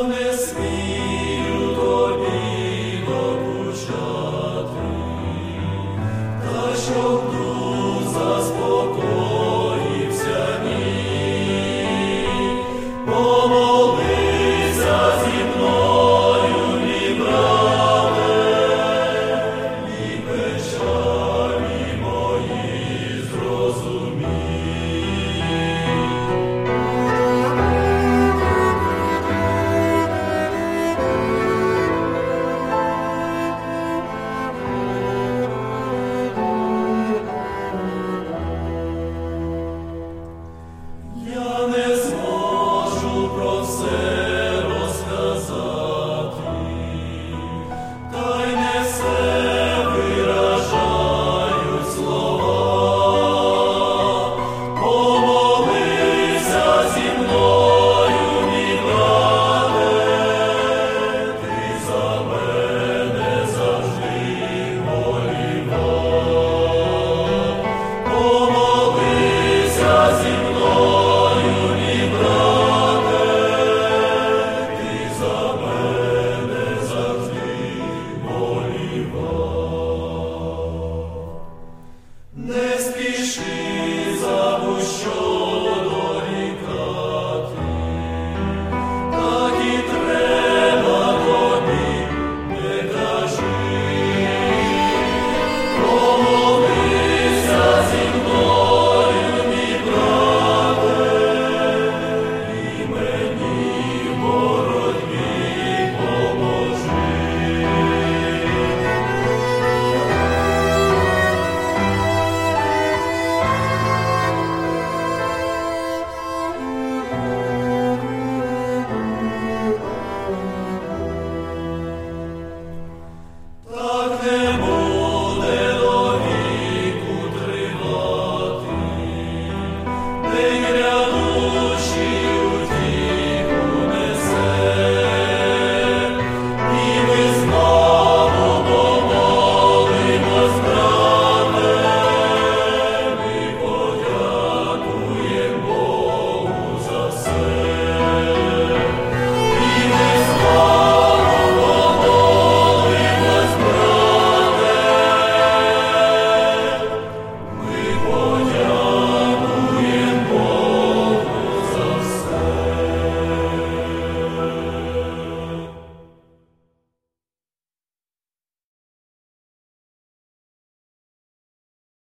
Amen. Joseph. Venera